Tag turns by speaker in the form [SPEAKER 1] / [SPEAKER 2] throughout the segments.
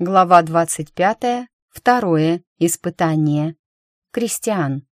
[SPEAKER 1] Глава 25. Второе испытание. Кристиан.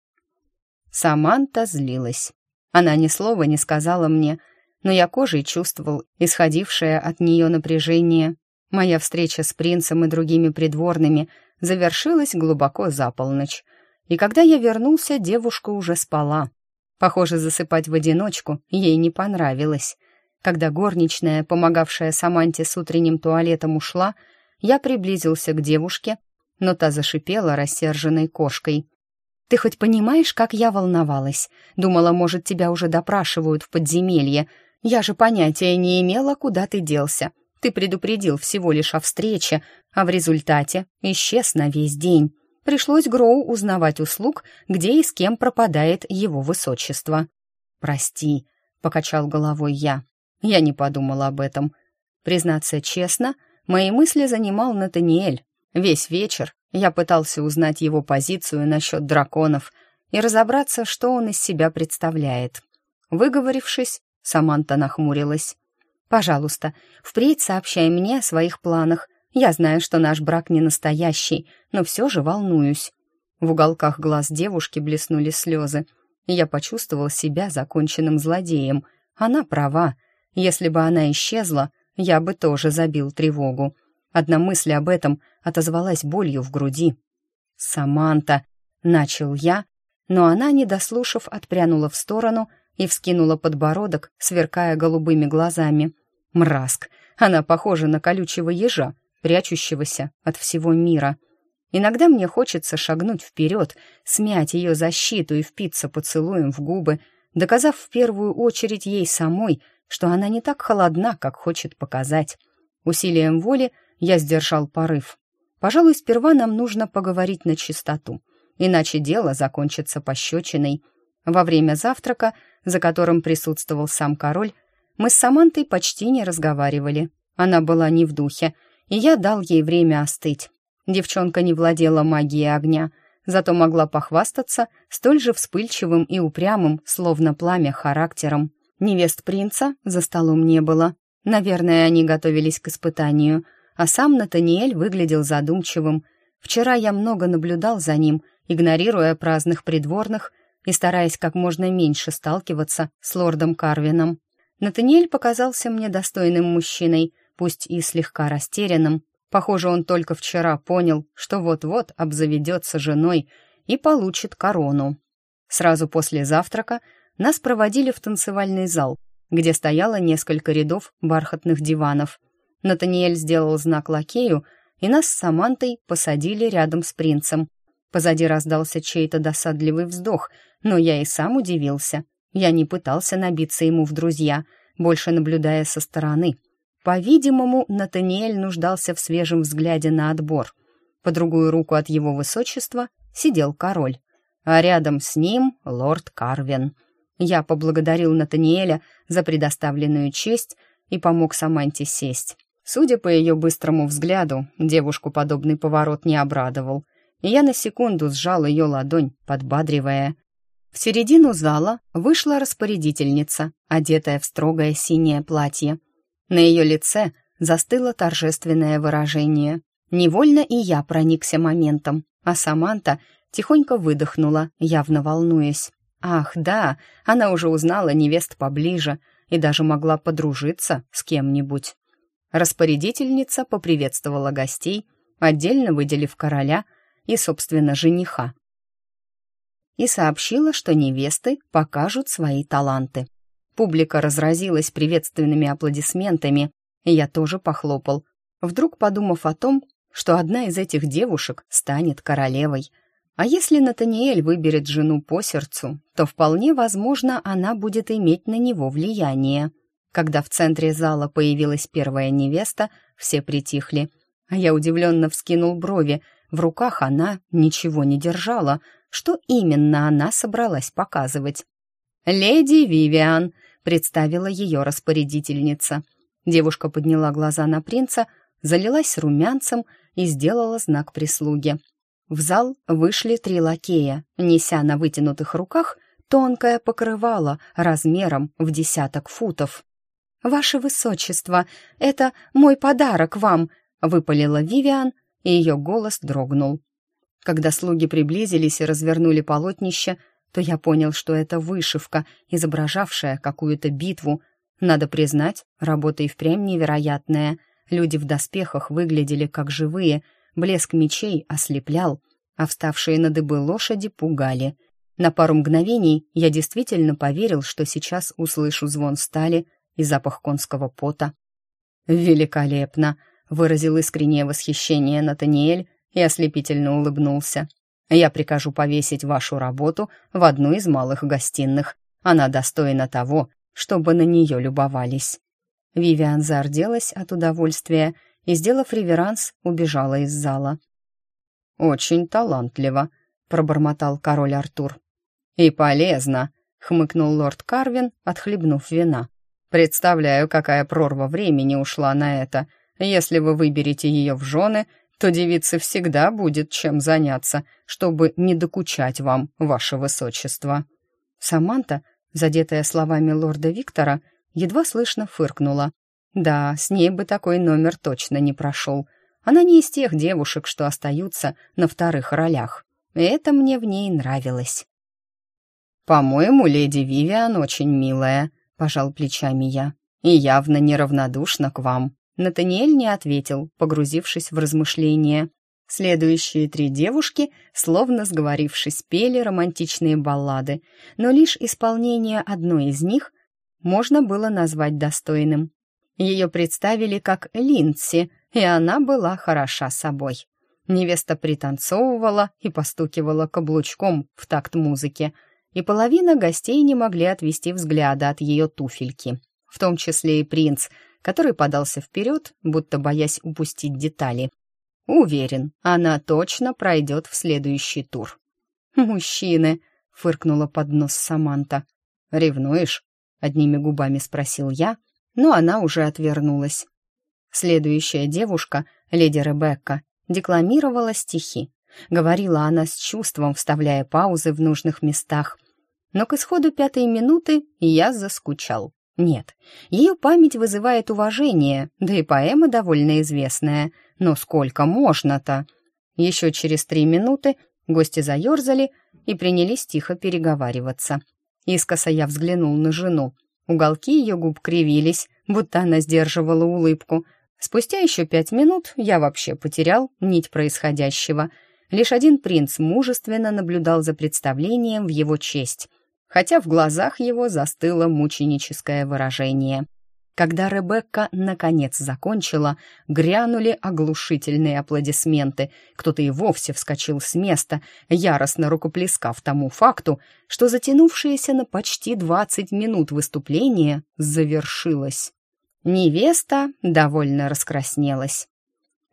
[SPEAKER 1] Саманта злилась. Она ни слова не сказала мне, но я кожей чувствовал исходившее от нее напряжение. Моя встреча с принцем и другими придворными завершилась глубоко за полночь. И когда я вернулся, девушка уже спала. Похоже, засыпать в одиночку ей не понравилось. Когда горничная, помогавшая Саманте с утренним туалетом, ушла — я приблизился к девушке, но та зашипела рассерженной кошкой. «Ты хоть понимаешь, как я волновалась? Думала, может, тебя уже допрашивают в подземелье. Я же понятия не имела, куда ты делся. Ты предупредил всего лишь о встрече, а в результате исчез на весь день. Пришлось Гроу узнавать услуг, где и с кем пропадает его высочество». «Прости», — покачал головой я. «Я не подумал об этом. Признаться честно, — Мои мысли занимал Натаниэль. Весь вечер я пытался узнать его позицию насчет драконов и разобраться, что он из себя представляет. Выговорившись, Саманта нахмурилась. «Пожалуйста, впредь сообщай мне о своих планах. Я знаю, что наш брак не настоящий, но все же волнуюсь». В уголках глаз девушки блеснули слезы. Я почувствовал себя законченным злодеем. Она права. Если бы она исчезла, я бы тоже забил тревогу. Одна мысль об этом отозвалась болью в груди. «Саманта!» — начал я, но она, не дослушав, отпрянула в сторону и вскинула подбородок, сверкая голубыми глазами. «Мразк! Она похожа на колючего ежа, прячущегося от всего мира. Иногда мне хочется шагнуть вперед, смять ее защиту и впиться поцелуем в губы, доказав в первую очередь ей самой — что она не так холодна, как хочет показать. Усилием воли я сдержал порыв. Пожалуй, сперва нам нужно поговорить на чистоту, иначе дело закончится пощечиной. Во время завтрака, за которым присутствовал сам король, мы с Самантой почти не разговаривали. Она была не в духе, и я дал ей время остыть. Девчонка не владела магией огня, зато могла похвастаться столь же вспыльчивым и упрямым, словно пламя, характером. Невест принца за столом не было. Наверное, они готовились к испытанию. А сам Натаниэль выглядел задумчивым. Вчера я много наблюдал за ним, игнорируя праздных придворных и стараясь как можно меньше сталкиваться с лордом Карвином. Натаниэль показался мне достойным мужчиной, пусть и слегка растерянным. Похоже, он только вчера понял, что вот-вот обзаведется женой и получит корону. Сразу после завтрака — нас проводили в танцевальный зал, где стояло несколько рядов бархатных диванов. Натаниэль сделал знак лакею, и нас с Самантой посадили рядом с принцем. Позади раздался чей-то досадливый вздох, но я и сам удивился. Я не пытался набиться ему в друзья, больше наблюдая со стороны. По-видимому, Натаниэль нуждался в свежем взгляде на отбор. По другую руку от его высочества сидел король, а рядом с ним лорд Карвин — я поблагодарил Натаниэля за предоставленную честь и помог Саманте сесть. Судя по ее быстрому взгляду, девушку подобный поворот не обрадовал, и я на секунду сжал ее ладонь, подбадривая. В середину зала вышла распорядительница, одетая в строгое синее платье. На ее лице застыло торжественное выражение. Невольно и я проникся моментом, а Саманта тихонько выдохнула, явно волнуясь. Ах, да, она уже узнала невест поближе и даже могла подружиться с кем-нибудь. Распорядительница поприветствовала гостей, отдельно выделив короля и, собственно, жениха. И сообщила, что невесты покажут свои таланты. Публика разразилась приветственными аплодисментами, и я тоже похлопал, вдруг подумав о том, что одна из этих девушек станет королевой — а если Натаниэль выберет жену по сердцу, то вполне возможно, она будет иметь на него влияние. Когда в центре зала появилась первая невеста, все притихли. А я удивленно вскинул брови. В руках она ничего не держала. Что именно она собралась показывать? «Леди Вивиан», — представила ее распорядительница. Девушка подняла глаза на принца, залилась румянцем и сделала знак прислуги. В зал вышли три лакея, неся на вытянутых руках тонкое покрывало размером в десяток футов. «Ваше высочество, это мой подарок вам!» — выпалила Вивиан, и ее голос дрогнул. Когда слуги приблизились и развернули полотнище, то я понял, что это вышивка, изображавшая какую-то битву. Надо признать, работа и впрямь невероятная. Люди в доспехах выглядели как живые — Блеск мечей ослеплял, а вставшие на дыбы лошади пугали. На пару мгновений я действительно поверил, что сейчас услышу звон стали и запах конского пота. «Великолепно!» — выразил искреннее восхищение Натаниэль и ослепительно улыбнулся. «Я прикажу повесить вашу работу в одну из малых гостиных. Она достойна того, чтобы на нее любовались». Вивиан зарделась от удовольствия и, сделав реверанс, убежала из зала. «Очень талантливо», — пробормотал король Артур. «И полезно», — хмыкнул лорд Карвин, отхлебнув вина. «Представляю, какая прорва времени ушла на это. Если вы выберете ее в жены, то девице всегда будет чем заняться, чтобы не докучать вам, ваше высочество». Саманта, задетая словами лорда Виктора, едва слышно фыркнула, да, с ней бы такой номер точно не прошел. Она не из тех девушек, что остаются на вторых ролях. Это мне в ней нравилось. «По-моему, леди Вивиан очень милая», — пожал плечами я. «И явно неравнодушна к вам». Натаниэль не ответил, погрузившись в размышления. Следующие три девушки, словно сговорившись, пели романтичные баллады, но лишь исполнение одной из них можно было назвать достойным. Ее представили как Линдси, и она была хороша собой. Невеста пританцовывала и постукивала каблучком в такт музыки, и половина гостей не могли отвести взгляда от ее туфельки, в том числе и принц, который подался вперед, будто боясь упустить детали. «Уверен, она точно пройдет в следующий тур». «Мужчины!» — фыркнула под нос Саманта. «Ревнуешь?» — одними губами спросил я, но она уже отвернулась. Следующая девушка, леди Ребекка, декламировала стихи. Говорила она с чувством, вставляя паузы в нужных местах. Но к исходу пятой минуты я заскучал. Нет, ее память вызывает уважение, да и поэма довольно известная. Но сколько можно-то? Еще через три минуты гости заерзали и принялись тихо переговариваться. Искоса я взглянул на жену. Уголки ее губ кривились, будто она сдерживала улыбку. Спустя еще пять минут я вообще потерял нить происходящего. Лишь один принц мужественно наблюдал за представлением в его честь, хотя в глазах его застыло мученическое выражение. Когда Ребекка наконец закончила, грянули оглушительные аплодисменты. Кто-то и вовсе вскочил с места, яростно рукоплескав тому факту, что затянувшееся на почти 20 минут выступление завершилось. Невеста довольно раскраснелась.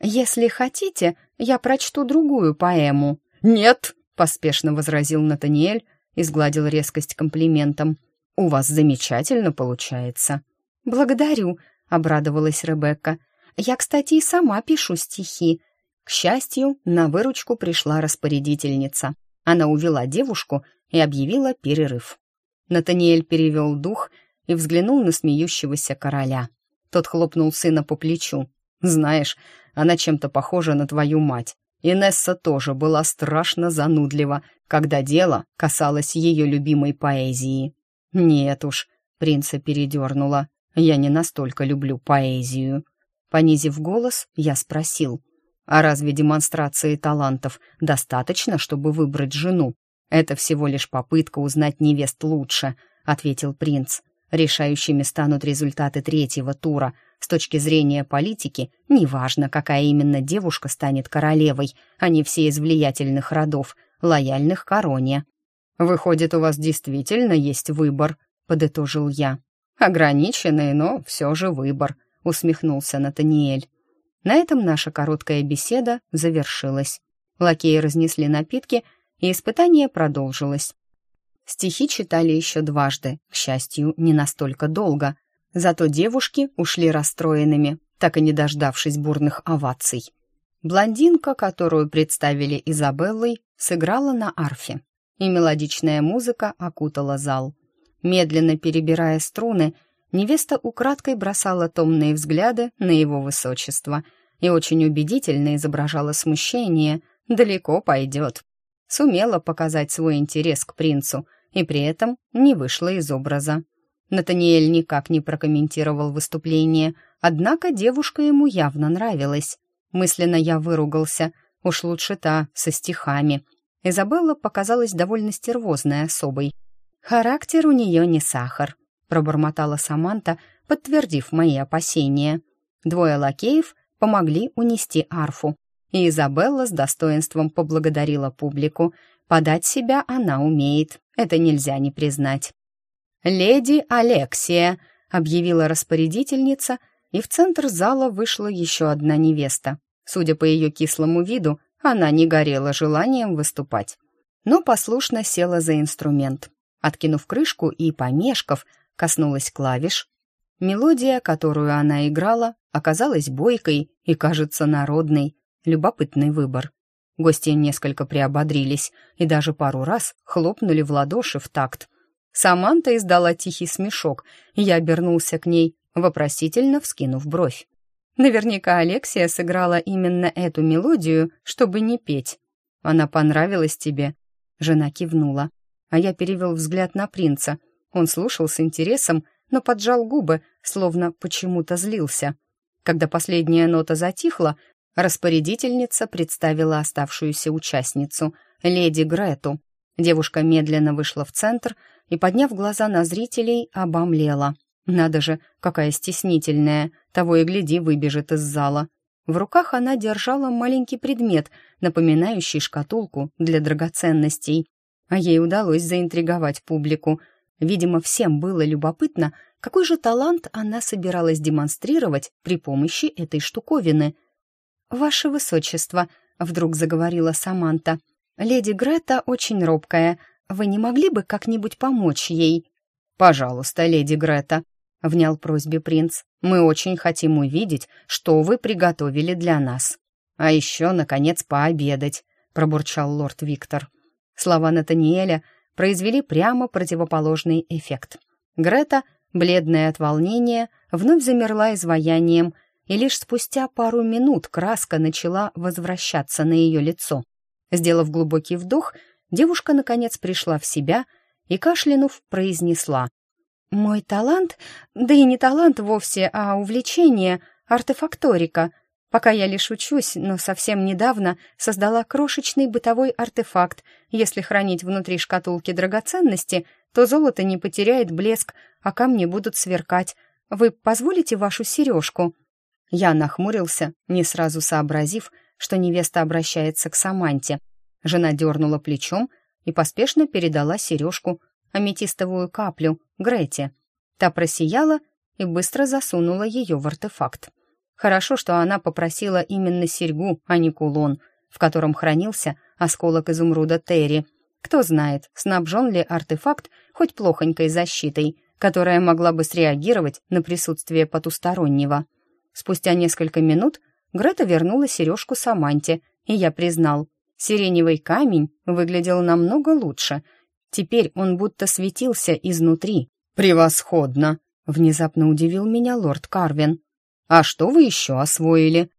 [SPEAKER 1] «Если хотите, я прочту другую поэму». «Нет!» — поспешно возразил Натаниэль и сгладил резкость комплиментом. «У вас замечательно получается». «Благодарю», — обрадовалась Ребекка. «Я, кстати, и сама пишу стихи». К счастью, на выручку пришла распорядительница. Она увела девушку и объявила перерыв. Натаниэль перевел дух и взглянул на смеющегося короля. Тот хлопнул сына по плечу. «Знаешь, она чем-то похожа на твою мать. Инесса тоже была страшно занудлива, когда дело касалось ее любимой поэзии. Нет уж, принца передернула. Я не настолько люблю поэзию. Понизив голос, я спросил, а разве демонстрации талантов достаточно, чтобы выбрать жену? Это всего лишь попытка узнать невест лучше, ответил принц. Решающими станут результаты третьего тура. С точки зрения политики, неважно, какая именно девушка станет королевой, они все из влиятельных родов, лояльных короне. «Выходит, у вас действительно есть выбор», — подытожил я ограниченный, но все же выбор», — усмехнулся Натаниэль. На этом наша короткая беседа завершилась. Лакеи разнесли напитки, и испытание продолжилось. Стихи читали еще дважды, к счастью, не настолько долго. Зато девушки ушли расстроенными, так и не дождавшись бурных оваций. Блондинка, которую представили Изабеллой, сыграла на арфе, и мелодичная музыка окутала зал. Медленно перебирая струны, невеста украдкой бросала томные взгляды на его высочество и очень убедительно изображала смущение «далеко пойдет». Сумела показать свой интерес к принцу и при этом не вышла из образа. Натаниэль никак не прокомментировал выступление, однако девушка ему явно нравилась. Мысленно я выругался, уж лучше та, со стихами. Изабелла показалась довольно стервозной особой, Характер у нее не сахар, пробормотала Саманта, подтвердив мои опасения. Двое лакеев помогли унести арфу, и Изабелла с достоинством поблагодарила публику. Подать себя она умеет, это нельзя не признать. «Леди Алексия!» — объявила распорядительница, и в центр зала вышла еще одна невеста. Судя по ее кислому виду, она не горела желанием выступать, но послушно села за инструмент. Откинув крышку и помешков, коснулась клавиш. Мелодия, которую она играла, оказалась бойкой и, кажется, народной. Любопытный выбор. Гости несколько приободрились и даже пару раз хлопнули в ладоши в такт. Саманта издала тихий смешок, и я обернулся к ней, вопросительно вскинув бровь. Наверняка Алексия сыграла именно эту мелодию, чтобы не петь. Она понравилась тебе. Жена кивнула а я перевел взгляд на принца. Он слушал с интересом, но поджал губы, словно почему-то злился. Когда последняя нота затихла, распорядительница представила оставшуюся участницу, леди Грету. Девушка медленно вышла в центр и, подняв глаза на зрителей, обомлела. Надо же, какая стеснительная, того и гляди выбежит из зала. В руках она держала маленький предмет, напоминающий шкатулку для драгоценностей а ей удалось заинтриговать публику. Видимо, всем было любопытно, какой же талант она собиралась демонстрировать при помощи этой штуковины. «Ваше высочество», — вдруг заговорила Саманта, — «леди Грета очень робкая. Вы не могли бы как-нибудь помочь ей?» «Пожалуйста, леди Грета», — внял просьбе принц. «Мы очень хотим увидеть, что вы приготовили для нас. А еще, наконец, пообедать», — пробурчал лорд Виктор. Слова Натаниэля произвели прямо противоположный эффект. Грета, бледная от волнения, вновь замерла изваянием, и лишь спустя пару минут краска начала возвращаться на ее лицо. Сделав глубокий вдох, девушка, наконец, пришла в себя и, кашлянув, произнесла. «Мой талант, да и не талант вовсе, а увлечение, артефакторика — Пока я лишь учусь, но совсем недавно создала крошечный бытовой артефакт. Если хранить внутри шкатулки драгоценности, то золото не потеряет блеск, а камни будут сверкать. Вы позволите вашу сережку?» Я нахмурился, не сразу сообразив, что невеста обращается к Саманте. Жена дернула плечом и поспешно передала сережку, аметистовую каплю, Грете. Та просияла и быстро засунула ее в артефакт. Хорошо, что она попросила именно серьгу, а не кулон, в котором хранился осколок изумруда Терри. Кто знает, снабжен ли артефакт хоть плохонькой защитой, которая могла бы среагировать на присутствие потустороннего. Спустя несколько минут Грета вернула сережку Саманте, и я признал, сиреневый камень выглядел намного лучше. Теперь он будто светился изнутри. «Превосходно!» — внезапно удивил меня лорд Карвин. А что вы еще освоили?»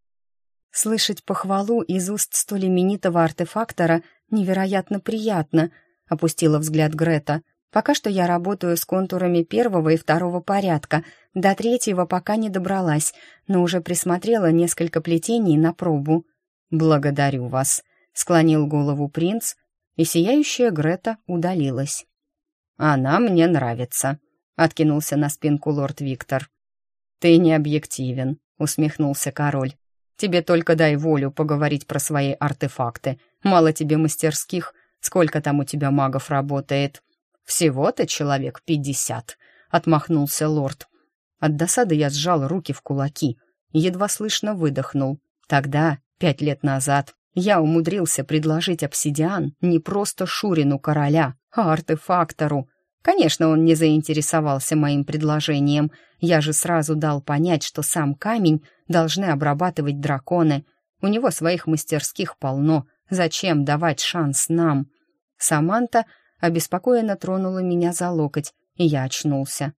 [SPEAKER 1] Слышать похвалу из уст столь именитого артефактора невероятно приятно, опустила взгляд Грета. Пока что я работаю с контурами первого и второго порядка, до третьего пока не добралась, но уже присмотрела несколько плетений на пробу. «Благодарю вас», — склонил голову принц, и сияющая Грета удалилась. «Она мне нравится», — откинулся на спинку лорд Виктор. «Ты не объективен», — усмехнулся король. «Тебе только дай волю поговорить про свои артефакты. Мало тебе мастерских, сколько там у тебя магов работает?» «Всего-то человек пятьдесят», — отмахнулся лорд. От досады я сжал руки в кулаки, едва слышно выдохнул. Тогда, пять лет назад, я умудрился предложить обсидиан не просто Шурину короля, а артефактору. Конечно, он не заинтересовался моим предложением. Я же сразу дал понять, что сам камень должны обрабатывать драконы. У него своих мастерских полно. Зачем давать шанс нам? Саманта обеспокоенно тронула меня за локоть, и я очнулся.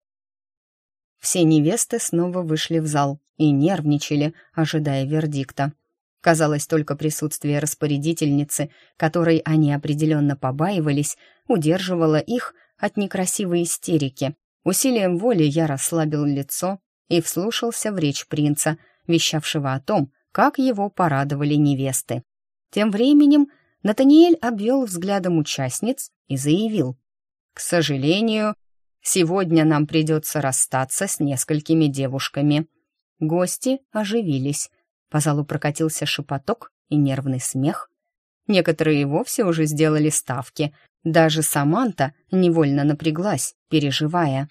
[SPEAKER 1] Все невесты снова вышли в зал и нервничали, ожидая вердикта. Казалось, только присутствие распорядительницы, которой они определенно побаивались, удерживало их от некрасивой истерики. Усилием воли я расслабил лицо и вслушался в речь принца, вещавшего о том, как его порадовали невесты. Тем временем Натаниэль обвел взглядом участниц и заявил. «К сожалению, сегодня нам придется расстаться с несколькими девушками». Гости оживились. По залу прокатился шепоток и нервный смех. Некоторые и вовсе уже сделали ставки, даже Саманта невольно напряглась, переживая.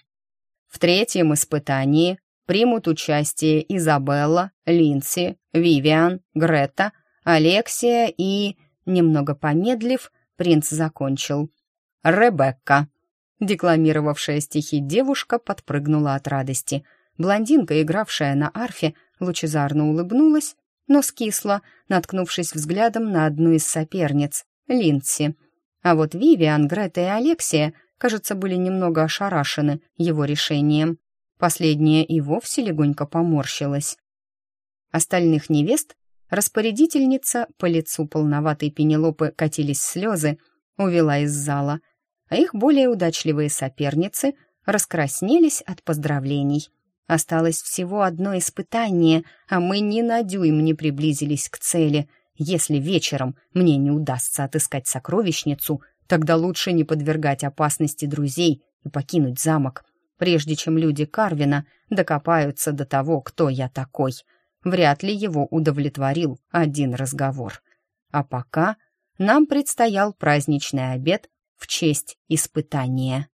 [SPEAKER 1] В третьем испытании примут участие Изабелла, Линси, Вивиан, Грета, Алексия и... Немного помедлив, принц закончил. «Ребекка». Декламировавшая стихи девушка подпрыгнула от радости. Блондинка, игравшая на арфе, лучезарно улыбнулась, но скисла, наткнувшись взглядом на одну из соперниц — Линси. — а вот Вивиан, Грета и Алексия, кажется, были немного ошарашены его решением. Последняя и вовсе легонько поморщилась. Остальных невест распорядительница, по лицу полноватой Пенелопы катились слезы, увела из зала, а их более удачливые соперницы раскраснелись от поздравлений. Осталось всего одно испытание, а мы ни на дюйм не приблизились к цели. Если вечером мне не удастся отыскать сокровищницу, тогда лучше не подвергать опасности друзей и покинуть замок, прежде чем люди Карвина докопаются до того, кто я такой. Вряд ли его удовлетворил один разговор. А пока нам предстоял праздничный обед в честь испытания.